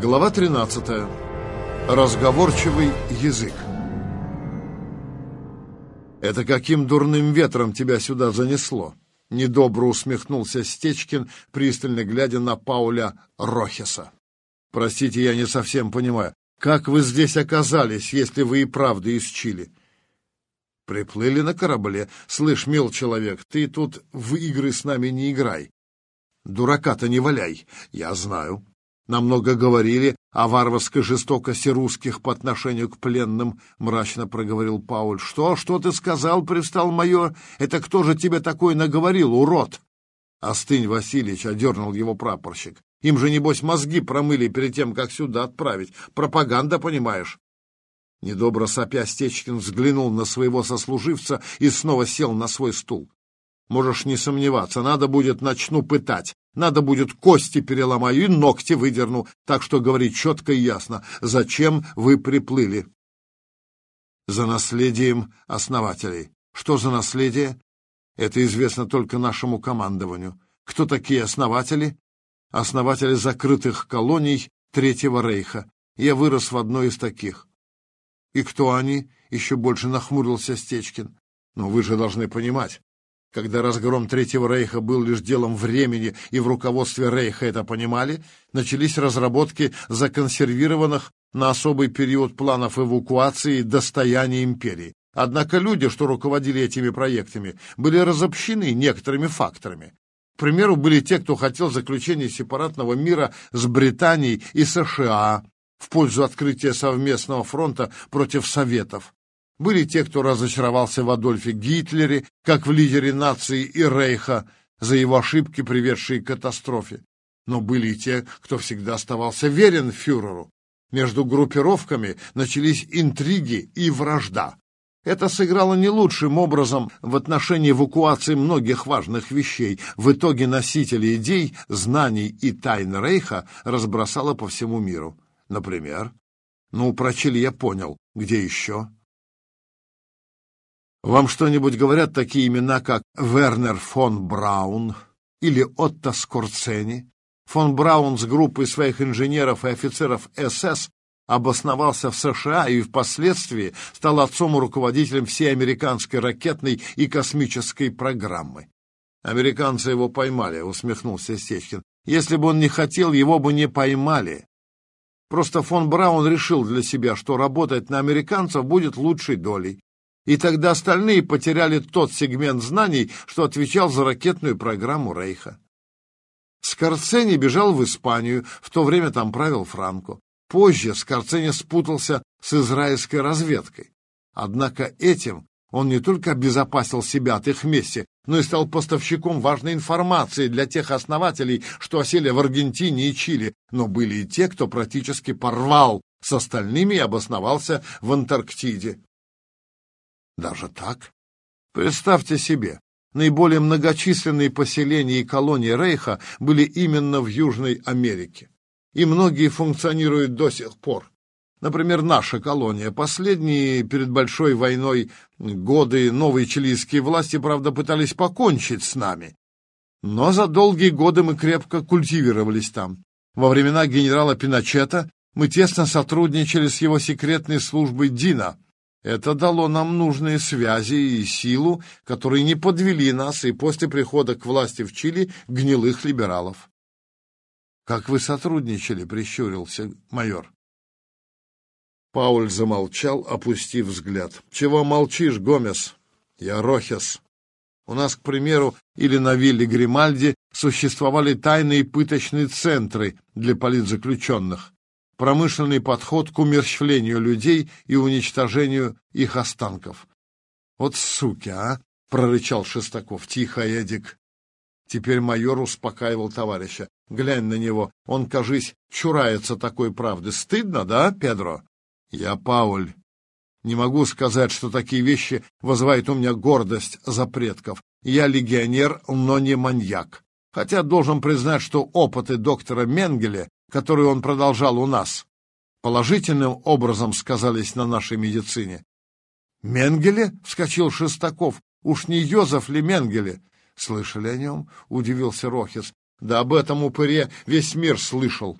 Глава 13. Разговорчивый язык. «Это каким дурным ветром тебя сюда занесло?» Недобро усмехнулся Стечкин, пристально глядя на Пауля Рохеса. «Простите, я не совсем понимаю, как вы здесь оказались, если вы и правда из Чили?» «Приплыли на корабле. Слышь, мил человек, ты тут в игры с нами не играй. Дурака-то не валяй, я знаю. Нам много говорили о варварской жестокости русских по отношению к пленным, — мрачно проговорил Пауль. — Что, что ты сказал, — привстал майор? — Это кто же тебе такое наговорил, урод? — Остынь, Васильевич, — одернул его прапорщик. — Им же, небось, мозги промыли перед тем, как сюда отправить. Пропаганда, понимаешь? Недобро сопя Стечкин взглянул на своего сослуживца и снова сел на свой стул. Можешь не сомневаться, надо будет начну пытать. Надо будет кости переломаю и ногти выдерну. Так что говори четко и ясно, зачем вы приплыли. За наследием основателей. Что за наследие? Это известно только нашему командованию. Кто такие основатели? Основатели закрытых колоний Третьего Рейха. Я вырос в одной из таких. И кто они? Еще больше нахмурился Стечкин. Но вы же должны понимать, когда разгром Третьего Рейха был лишь делом времени, и в руководстве Рейха это понимали, начались разработки законсервированных на особый период планов эвакуации достояния империи. Однако люди, что руководили этими проектами, были разобщены некоторыми факторами. К примеру, были те, кто хотел заключения сепаратного мира с Британией и США в пользу открытия совместного фронта против Советов. Были те, кто разочаровался в Адольфе Гитлере, как в лидере нации и Рейха, за его ошибки, приведшие к катастрофе. Но были и те, кто всегда оставался верен фюреру. Между группировками начались интриги и вражда. Это сыграло не лучшим образом в отношении эвакуации многих важных вещей. В итоге носители идей, знаний и тайн Рейха разбросало по всему миру. Например, ну, про Чили я понял. Где еще? Вам что-нибудь говорят такие имена, как Вернер фон Браун или Отто Скорцени? Фон Браун с группой своих инженеров и офицеров СС обосновался в США и впоследствии стал отцом и руководителем всей американской ракетной и космической программы. «Американцы его поймали», — усмехнулся Стечкин. «Если бы он не хотел, его бы не поймали. Просто фон Браун решил для себя, что работать на американцев будет лучшей долей и тогда остальные потеряли тот сегмент знаний, что отвечал за ракетную программу Рейха. Скорцени бежал в Испанию, в то время там правил Франко. Позже Скорцени спутался с израильской разведкой. Однако этим он не только обезопасил себя от их мести, но и стал поставщиком важной информации для тех основателей, что осели в Аргентине и Чили, но были и те, кто практически порвал с остальными и обосновался в Антарктиде. Даже так? Представьте себе, наиболее многочисленные поселения и колонии Рейха были именно в Южной Америке. И многие функционируют до сих пор. Например, наша колония. Последние перед Большой войной годы новые чилийские власти, правда, пытались покончить с нами. Но за долгие годы мы крепко культивировались там. Во времена генерала Пиночета мы тесно сотрудничали с его секретной службой ДИНа, это дало нам нужные связи и силу, которые не подвели нас и после прихода к власти в Чили гнилых либералов. «Как вы сотрудничали?» — прищурился майор. Пауль замолчал, опустив взгляд. «Чего молчишь, Гомес? Я Рохес. У нас, к примеру, или на вилле Гримальди существовали тайные пыточные центры для политзаключенных промышленный подход к умерщвлению людей и уничтожению их останков. «Вот суки, а!» — прорычал Шестаков. «Тихо, Эдик!» Теперь майор успокаивал товарища. «Глянь на него, он, кажись, чурается такой правды. Стыдно, да, Педро?» «Я Пауль. Не могу сказать, что такие вещи вызывают у меня гордость за предков. Я легионер, но не маньяк. Хотя должен признать, что опыты доктора Менгеля которую он продолжал у нас, положительным образом сказались на нашей медицине. «Менгеле?» — вскочил Шестаков. «Уж не Йозеф ли Менгеле?» «Слышали о нем?» — удивился Рохис. «Да об этом упыре весь мир слышал.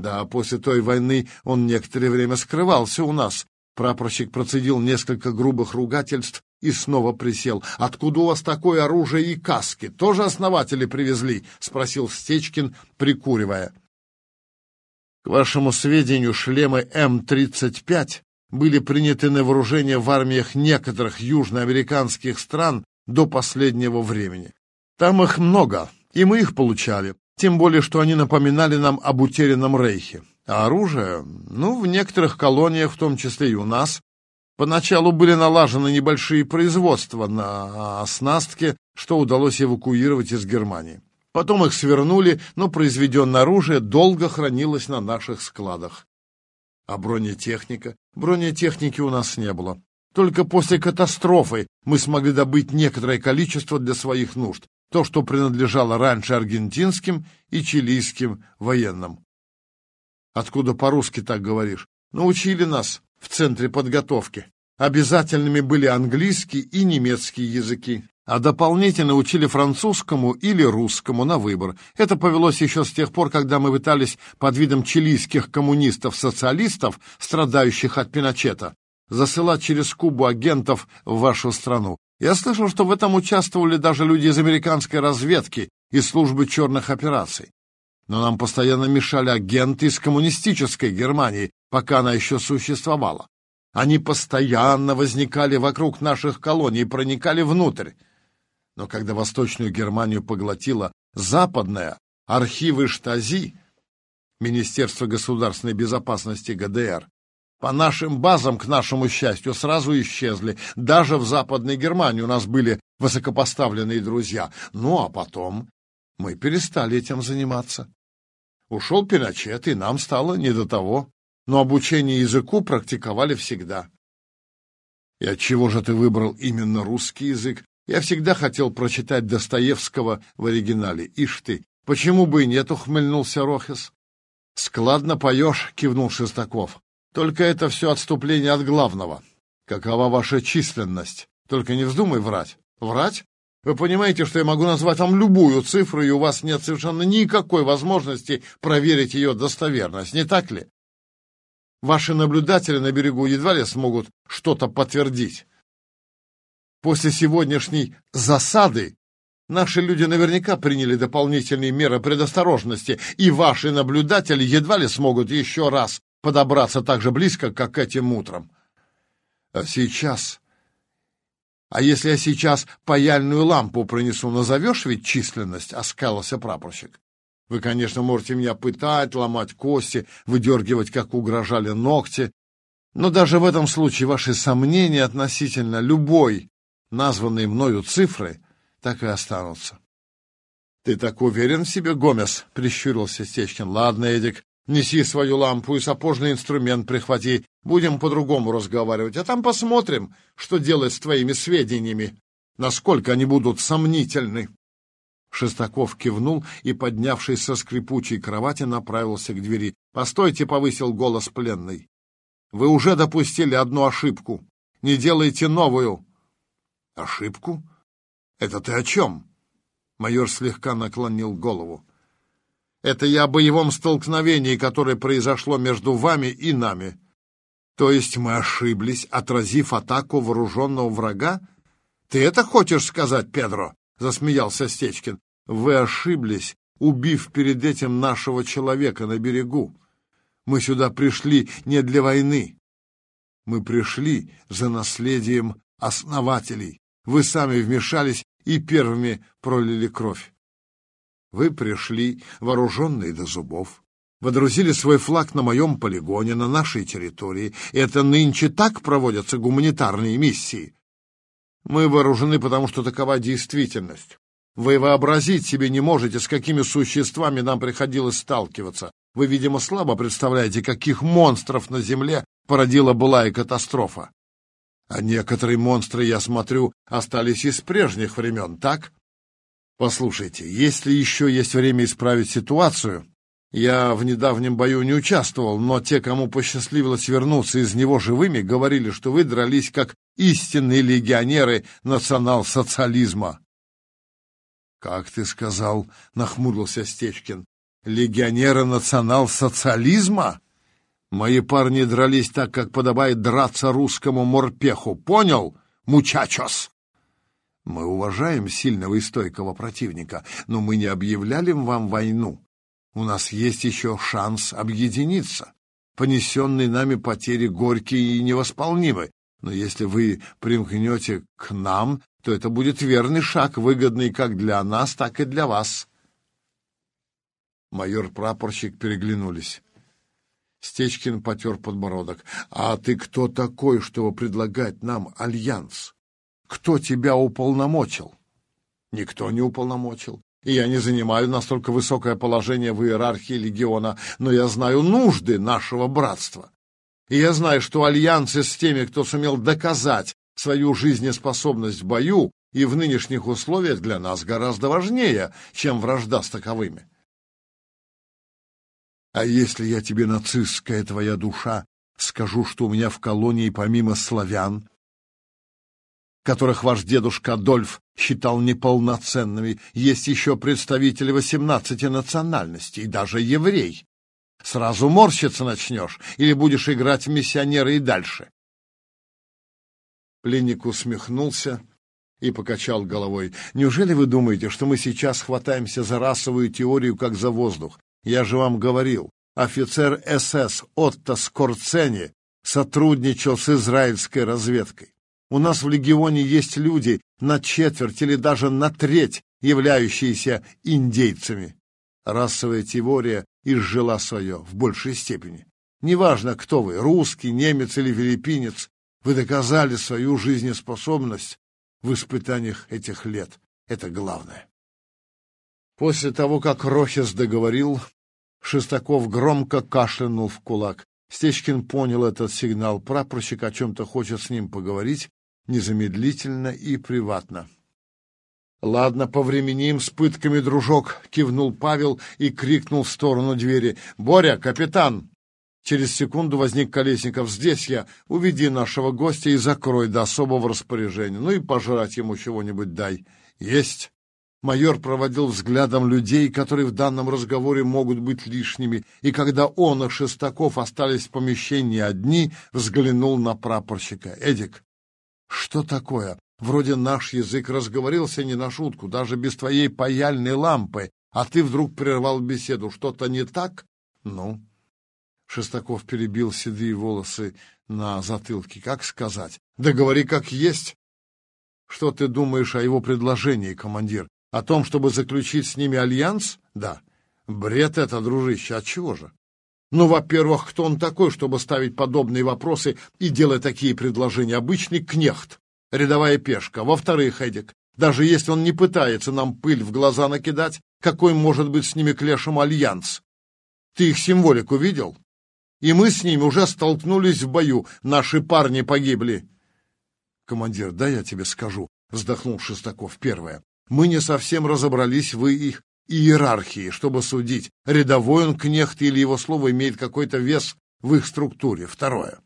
Да, после той войны он некоторое время скрывался у нас. Прапорщик процедил несколько грубых ругательств и снова присел. «Откуда у вас такое оружие и каски? Тоже основатели привезли?» — спросил Стечкин, прикуривая. «К вашему сведению, шлемы М-35 были приняты на вооружение в армиях некоторых южноамериканских стран до последнего времени. Там их много, и мы их получали, тем более, что они напоминали нам об утерянном рейхе. А оружие, ну, в некоторых колониях, в том числе и у нас, поначалу были налажены небольшие производства на оснастке, что удалось эвакуировать из Германии. Потом их свернули, но произведенное оружие долго хранилось на наших складах. А бронетехника? Бронетехники у нас не было. Только после катастрофы мы смогли добыть некоторое количество для своих нужд, то, что принадлежало раньше аргентинским и чилийским военным. Откуда по-русски так говоришь? Научили нас в центре подготовки. Обязательными были английский и немецкий языки а дополнительно учили французскому или русскому на выбор. Это повелось еще с тех пор, когда мы пытались под видом чилийских коммунистов-социалистов, страдающих от Пиночета, засылать через Кубу агентов в вашу страну. Я слышал, что в этом участвовали даже люди из американской разведки и службы черных операций. Но нам постоянно мешали агенты из коммунистической Германии, пока она еще существовала. Они постоянно возникали вокруг наших колоний и проникали внутрь. Но когда Восточную Германию поглотила западная, архивы Штази, Министерство государственной безопасности ГДР, по нашим базам, к нашему счастью, сразу исчезли. Даже в Западной Германии у нас были высокопоставленные друзья. Ну, а потом мы перестали этим заниматься. Ушел Пиночет, и нам стало не до того. Но обучение языку практиковали всегда. И отчего же ты выбрал именно русский язык? Я всегда хотел прочитать Достоевского в оригинале. Ишь ты, почему бы и нет, ухмыльнулся Рохес. Складно поешь, кивнул Шестаков. Только это все отступление от главного. Какова ваша численность? Только не вздумай врать. Врать? Вы понимаете, что я могу назвать вам любую цифру, и у вас нет совершенно никакой возможности проверить ее достоверность, не так ли? Ваши наблюдатели на берегу едва ли смогут что-то подтвердить. После сегодняшней засады наши люди наверняка приняли дополнительные меры предосторожности, и ваши наблюдатели едва ли смогут еще раз подобраться так же близко, как этим утром. А сейчас... А если я сейчас паяльную лампу принесу, назовешь ведь численность? — оскалился прапорщик. Вы, конечно, можете меня пытать, ломать кости, выдергивать, как угрожали ногти, но даже в этом случае ваши сомнения относительно любой названные мною цифры так и останутся. — Ты так уверен в себе, Гомес? — прищурился Стечкин. — Ладно, Эдик, неси свою лампу и сапожный инструмент прихвати. Будем по-другому разговаривать, а там посмотрим, что делать с твоими сведениями, насколько они будут сомнительны. Шестаков кивнул и, поднявшись со скрипучей кровати, направился к двери. — Постойте, — повысил голос пленный. — Вы уже допустили одну ошибку. Не делайте новую. Ошибку? Это ты о чем? Майор слегка наклонил голову. Это я о боевом столкновении, которое произошло между вами и нами. То есть мы ошиблись, отразив атаку вооруженного врага? Ты это хочешь сказать, Педро? Засмеялся Стечкин. Вы ошиблись, убив перед этим нашего человека на берегу. Мы сюда пришли не для войны. Мы пришли за наследием основателей. Вы сами вмешались и первыми пролили кровь. Вы пришли, вооруженные до зубов, водрузили свой флаг на моем полигоне, на нашей территории. Это нынче так проводятся гуманитарные миссии. Мы вооружены, потому что такова действительность. Вы вообразить себе не можете, с какими существами нам приходилось сталкиваться. Вы, видимо, слабо представляете, каких монстров на Земле породила былая катастрофа. А некоторые монстры, я смотрю, остались из прежних времен, так? Послушайте, если еще есть время исправить ситуацию, я в недавнем бою не участвовал, но те, кому посчастливилось вернуться из него живыми, говорили, что вы дрались как истинные легионеры национал-социализма. — Как ты сказал, — нахмурился Стечкин, Легионеры национал-социализма? Мои парни дрались так, как подобает драться русскому морпеху. Понял, мучачос? Мы уважаем сильного и стойкого противника, но мы не объявляли вам войну. У нас есть еще шанс объединиться. Понесенные нами потери горькие и невосполнимы, но если вы примкнете к нам, то это будет верный шаг, выгодный как для нас, так и для вас. Майор-прапорщик переглянулись. Стечкин потер подбородок. «А ты кто такой, чтобы предлагать нам альянс? Кто тебя уполномочил?» «Никто не уполномочил. И я не занимаю настолько высокое положение в иерархии легиона, но я знаю нужды нашего братства. И я знаю, что альянсы с теми, кто сумел доказать свою жизнеспособность в бою и в нынешних условиях для нас гораздо важнее, чем вражда с таковыми. А если я тебе, нацистская твоя душа, скажу, что у меня в колонии помимо славян, которых ваш дедушка Адольф считал неполноценными, есть еще представители восемнадцати национальностей, даже еврей. Сразу морщиться начнешь или будешь играть в миссионера и дальше? Пленник усмехнулся и покачал головой. «Неужели вы думаете, что мы сейчас хватаемся за расовую теорию, как за воздух? Я же вам говорил, офицер СС Отто Скорцени сотрудничал с израильской разведкой. У нас в легионе есть люди на четверть или даже на треть, являющиеся индейцами. Расовая теория изжила свое в большей степени. Неважно, кто вы, русский, немец или филиппинец, вы доказали свою жизнеспособность в испытаниях этих лет. Это главное. После того, как Рохес договорил, Шестаков громко кашлянул в кулак. Стечкин понял этот сигнал. Прапорщик о чем-то хочет с ним поговорить незамедлительно и приватно. «Ладно, повременим с пытками, дружок!» — кивнул Павел и крикнул в сторону двери. «Боря, капитан!» Через секунду возник Колесников. «Здесь я. Уведи нашего гостя и закрой до особого распоряжения. Ну и пожрать ему чего-нибудь дай». «Есть!» Майор проводил взглядом людей, которые в данном разговоре могут быть лишними, и когда он и Шестаков остались в помещении одни, взглянул на прапорщика. «Эдик, что такое? Вроде наш язык разговорился не на шутку, даже без твоей паяльной лампы, а ты вдруг прервал беседу. Что-то не так? Ну?» Шестаков перебил седые волосы на затылке. «Как сказать? Да говори как есть!» «Что ты думаешь о его предложении, командир? О том, чтобы заключить с ними альянс? Да. Бред это, дружище, от чего же? Ну, во-первых, кто он такой, чтобы ставить подобные вопросы и делать такие предложения? Обычный кнехт, рядовая пешка. Во-вторых, Эдик, даже если он не пытается нам пыль в глаза накидать, какой может быть с ними клешем альянс? Ты их символику видел? И мы с ними уже столкнулись в бою. Наши парни погибли. Командир, да я тебе скажу, вздохнул Шестаков первое. Мы не совсем разобрались в их иерархии, чтобы судить, рядовой он кнехт или его слово имеет какой-то вес в их структуре. Второе.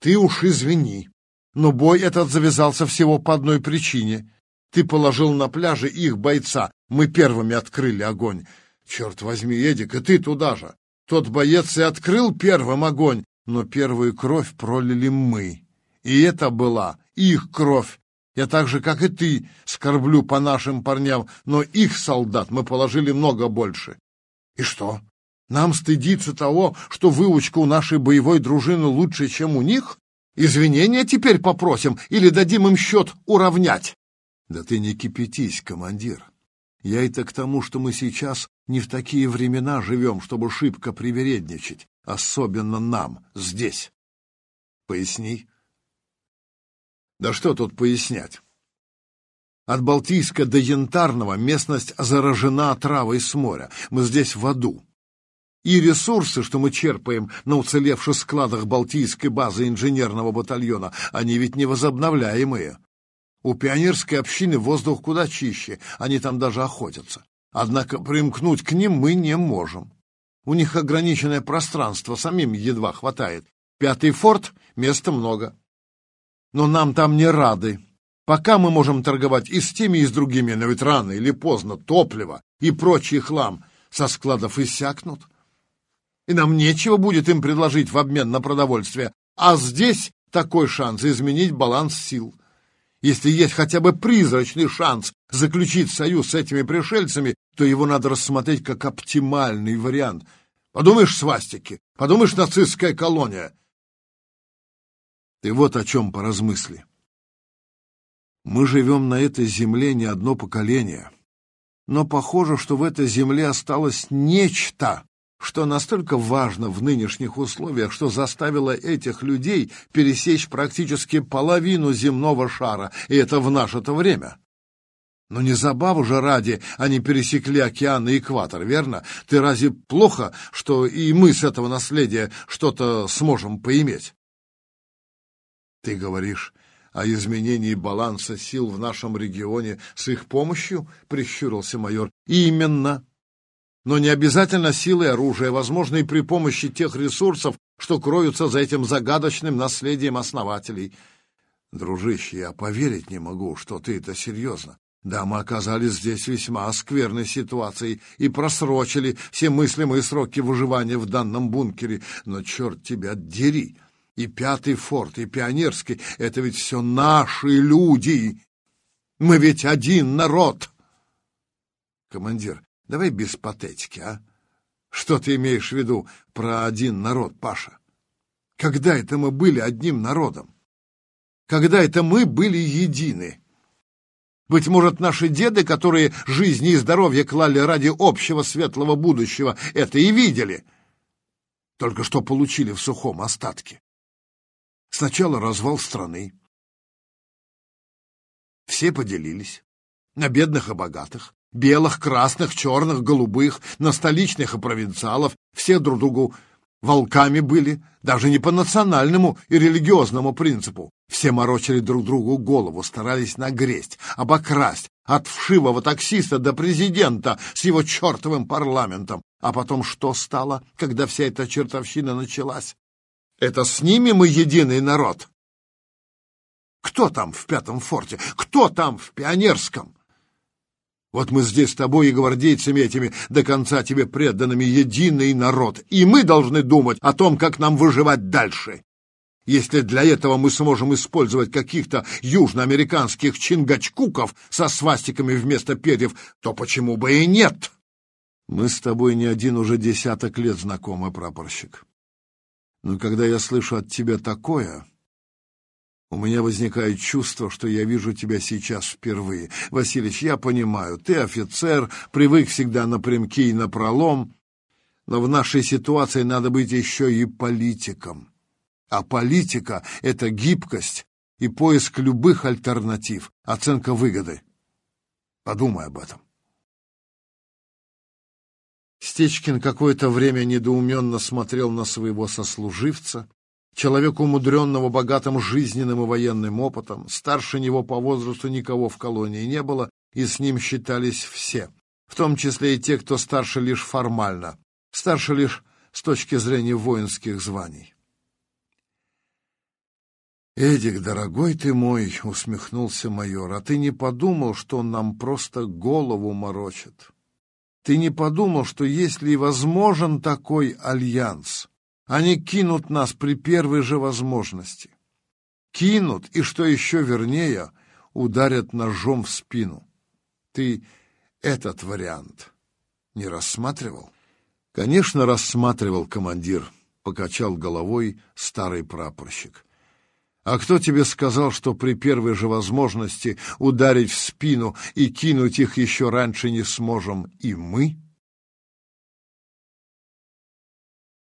Ты уж извини, но бой этот завязался всего по одной причине. Ты положил на пляже их бойца, мы первыми открыли огонь. Черт возьми, Эдик, и ты туда же. Тот боец и открыл первым огонь, но первую кровь пролили мы. И это была их кровь, я так же, как и ты, скорблю по нашим парням, но их солдат мы положили много больше. И что? Нам стыдиться того, что выучка у нашей боевой дружины лучше, чем у них? Извинения теперь попросим или дадим им счет уравнять? Да ты не кипятись, командир. Я это к тому, что мы сейчас не в такие времена живем, чтобы шибко привередничать, особенно нам, здесь. Поясни. Да что тут пояснять? От Балтийска до Янтарного местность заражена отравой с моря. Мы здесь в аду. И ресурсы, что мы черпаем на уцелевших складах Балтийской базы инженерного батальона, они ведь невозобновляемые. У пионерской общины воздух куда чище, они там даже охотятся. Однако примкнуть к ним мы не можем. У них ограниченное пространство, самим едва хватает. Пятый форт — места много но нам там не рады. Пока мы можем торговать и с теми, и с другими, но ведь рано или поздно топливо и прочий хлам со складов иссякнут. И нам нечего будет им предложить в обмен на продовольствие. А здесь такой шанс изменить баланс сил. Если есть хотя бы призрачный шанс заключить союз с этими пришельцами, то его надо рассмотреть как оптимальный вариант. Подумаешь, свастики, подумаешь, нацистская колония. Ты вот о чем поразмысли. Мы живем на этой земле не одно поколение, но похоже, что в этой земле осталось нечто, что настолько важно в нынешних условиях, что заставило этих людей пересечь практически половину земного шара, и это в наше-то время. Но не забаву же ради они пересекли океан и экватор, верно? Ты разве плохо, что и мы с этого наследия что-то сможем поиметь? Ты говоришь о изменении баланса сил в нашем регионе с их помощью, прищурился майор. Именно но не обязательно силой оружия, возможно, и при помощи тех ресурсов, что кроются за этим загадочным наследием основателей. Дружище, я поверить не могу, что ты это серьезно. Да, мы оказались здесь весьма скверной ситуацией и просрочили все мыслимые сроки выживания в данном бункере. Но черт тебя дери! И пятый форт, и пионерский — это ведь все наши люди! Мы ведь один народ! Командир, Давай без патетики, а? Что ты имеешь в виду про один народ, Паша? Когда это мы были одним народом? Когда это мы были едины? Быть может, наши деды, которые жизни и здоровье клали ради общего светлого будущего, это и видели. Только что получили в сухом остатке. Сначала развал страны. Все поделились на бедных и богатых. Белых, красных, черных, голубых, на столичных и провинциалов. Все друг другу волками были, даже не по национальному и религиозному принципу. Все морочили друг другу голову, старались нагресть, обокрасть, от вшивого таксиста до президента с его чертовым парламентом. А потом что стало, когда вся эта чертовщина началась? Это с ними мы единый народ. Кто там в пятом форте? Кто там в пионерском? Вот мы здесь с тобой и гвардейцами этими до конца тебе преданными единый народ, и мы должны думать о том, как нам выживать дальше. Если для этого мы сможем использовать каких-то южноамериканских чингачкуков со свастиками вместо перьев, то почему бы и нет? Мы с тобой не один уже десяток лет знакомы, прапорщик. Но когда я слышу от тебя такое, у меня возникает чувство, что я вижу тебя сейчас впервые. Василич, я понимаю, ты офицер, привык всегда напрямки и напролом, но в нашей ситуации надо быть еще и политиком. А политика — это гибкость и поиск любых альтернатив, оценка выгоды. Подумай об этом. Стечкин какое-то время недоуменно смотрел на своего сослуживца, человек умудренного богатым жизненным и военным опытом, старше него по возрасту никого в колонии не было, и с ним считались все, в том числе и те, кто старше лишь формально, старше лишь с точки зрения воинских званий. «Эдик, дорогой ты мой!» — усмехнулся майор. «А ты не подумал, что он нам просто голову морочит? Ты не подумал, что если возможен такой альянс, они кинут нас при первой же возможности. Кинут, и, что еще вернее, ударят ножом в спину. Ты этот вариант не рассматривал? Конечно, рассматривал, командир, покачал головой старый прапорщик. А кто тебе сказал, что при первой же возможности ударить в спину и кинуть их еще раньше не сможем и мы?